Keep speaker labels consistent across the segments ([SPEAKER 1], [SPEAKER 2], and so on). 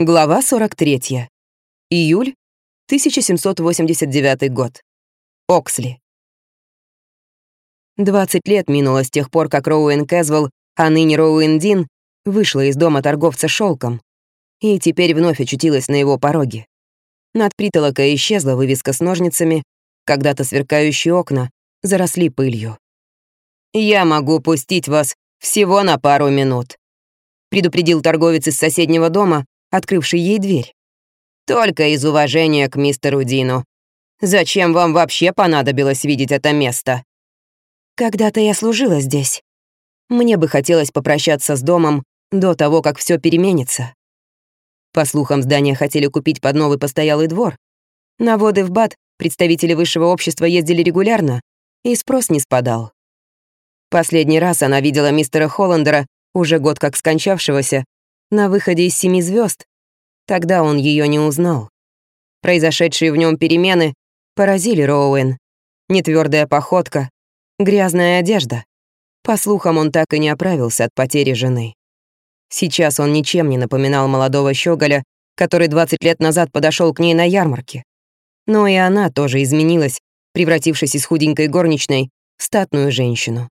[SPEAKER 1] Глава 43. Июль 1789 год. Оксли. 20 лет минуло с тех пор, как Роуэн Кэзвелл, а ныне Роуэн Дин, вышла из дома торговца шелком и теперь вновь очутилась на его пороге. Над притолокой исчезла вывеска с ножницами, когда-то сверкающие окна заросли пылью. «Я могу пустить вас всего на пару минут», предупредил торговец из соседнего дома, открывший ей дверь. «Только из уважения к мистеру Дину. Зачем вам вообще понадобилось видеть это место?» «Когда-то я служила здесь. Мне бы хотелось попрощаться с домом до того, как все переменится». По слухам, здание хотели купить под новый постоялый двор. На воды в БАД представители высшего общества ездили регулярно, и спрос не спадал. Последний раз она видела мистера Холландера, уже год как скончавшегося, на выходе из «Семи звезд Тогда он ее не узнал. Произошедшие в нем перемены поразили Роуэн. Нетвердая походка, грязная одежда. По слухам, он так и не оправился от потери жены. Сейчас он ничем не напоминал молодого щеголя, который 20 лет назад подошел к ней на ярмарке. Но и она тоже изменилась, превратившись из худенькой горничной в статную женщину.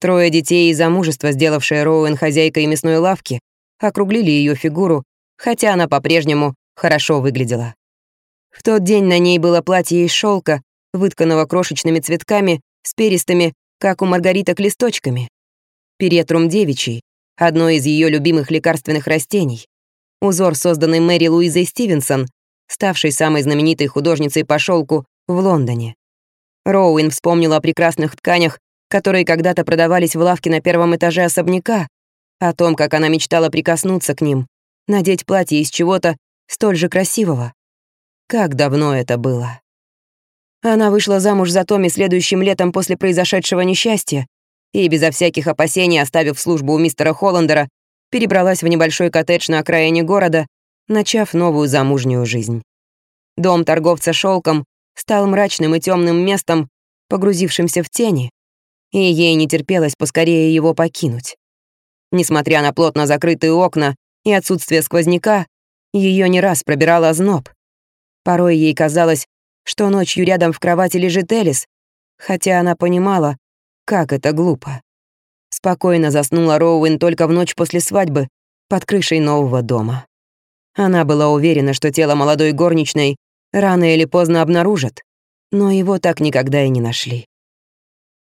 [SPEAKER 1] Трое детей и замужество, сделавшее Роуэн хозяйкой мясной лавки, округлили ее фигуру хотя она по-прежнему хорошо выглядела. В тот день на ней было платье из шелка, вытканного крошечными цветками, с перистыми, как у маргариток, листочками. Перетрум девичий, одно из ее любимых лекарственных растений. Узор, созданный Мэри Луизой Стивенсон, ставшей самой знаменитой художницей по шелку в Лондоне. Роуин вспомнила о прекрасных тканях, которые когда-то продавались в лавке на первом этаже особняка, о том, как она мечтала прикоснуться к ним, надеть платье из чего-то столь же красивого. Как давно это было. Она вышла замуж за Томми следующим летом после произошедшего несчастья и, безо всяких опасений, оставив службу у мистера Холландера, перебралась в небольшой коттедж на окраине города, начав новую замужнюю жизнь. Дом торговца шелком стал мрачным и темным местом, погрузившимся в тени, и ей не терпелось поскорее его покинуть. Несмотря на плотно закрытые окна и отсутствие сквозняка ее не раз пробирало озноб. Порой ей казалось, что ночью рядом в кровати лежит Элис, хотя она понимала, как это глупо. Спокойно заснула Роуэн только в ночь после свадьбы под крышей нового дома. Она была уверена, что тело молодой горничной рано или поздно обнаружат, но его так никогда и не нашли.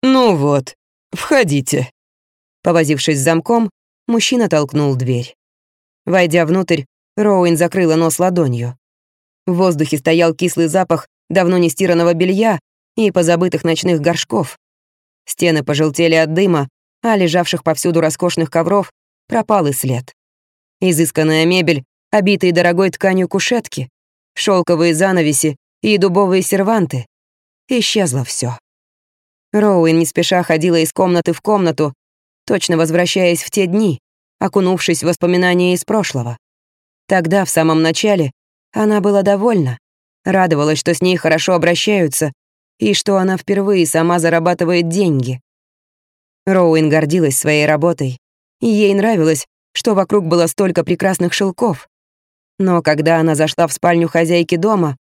[SPEAKER 1] «Ну вот, входите». Повозившись с замком, мужчина толкнул дверь. Войдя внутрь, Роуэн закрыла нос ладонью. В воздухе стоял кислый запах давно не стиранного белья и позабытых ночных горшков. Стены пожелтели от дыма, а лежавших повсюду роскошных ковров пропал и след. Изысканная мебель, обитые дорогой тканью кушетки, шелковые занавеси и дубовые серванты. Исчезло все. Роуэн не спеша ходила из комнаты в комнату, точно возвращаясь в те дни, окунувшись в воспоминания из прошлого. Тогда, в самом начале, она была довольна, радовалась, что с ней хорошо обращаются и что она впервые сама зарабатывает деньги. Роуэн гордилась своей работой, и ей нравилось, что вокруг было столько прекрасных шелков. Но когда она зашла в спальню хозяйки дома,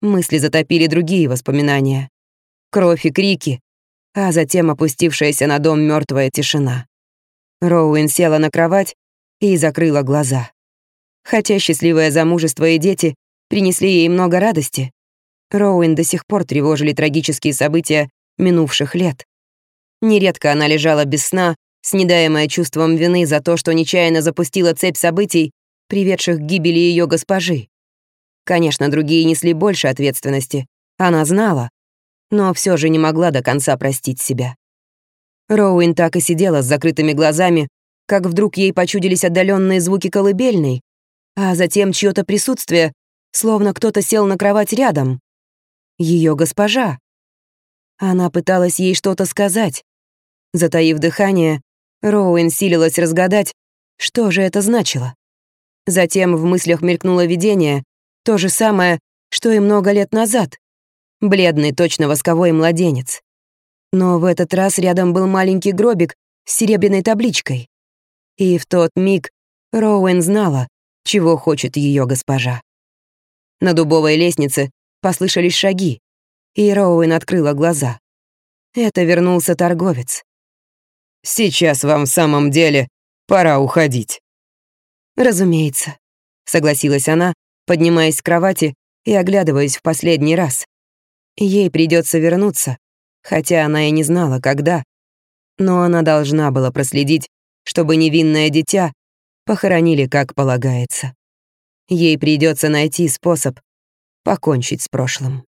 [SPEAKER 1] мысли затопили другие воспоминания. Кровь и крики, а затем опустившаяся на дом мертвая тишина. Роуэн села на кровать и закрыла глаза. Хотя счастливое замужество и дети принесли ей много радости, Роуэн до сих пор тревожили трагические события минувших лет. Нередко она лежала без сна, снедаемая чувством вины за то, что нечаянно запустила цепь событий, приведших к гибели ее госпожи. Конечно, другие несли больше ответственности, она знала, но все же не могла до конца простить себя. Роуэн так и сидела с закрытыми глазами, как вдруг ей почудились отдаленные звуки колыбельной, а затем чье-то присутствие, словно кто-то сел на кровать рядом. Ее госпожа. Она пыталась ей что-то сказать. Затаив дыхание, Роуэн силилась разгадать, что же это значило. Затем в мыслях мелькнуло видение, то же самое, что и много лет назад. Бледный, точно восковой младенец. Но в этот раз рядом был маленький гробик с серебряной табличкой. И в тот миг Роуэн знала, чего хочет ее госпожа. На дубовой лестнице послышались шаги, и Роуэн открыла глаза. Это вернулся торговец.
[SPEAKER 2] «Сейчас вам в самом деле пора уходить».
[SPEAKER 1] «Разумеется», — согласилась она, поднимаясь с кровати и оглядываясь в последний раз. Ей придется вернуться, хотя она и не знала, когда. Но она должна была проследить, чтобы невинное дитя похоронили как полагается. Ей придется найти способ покончить с прошлым.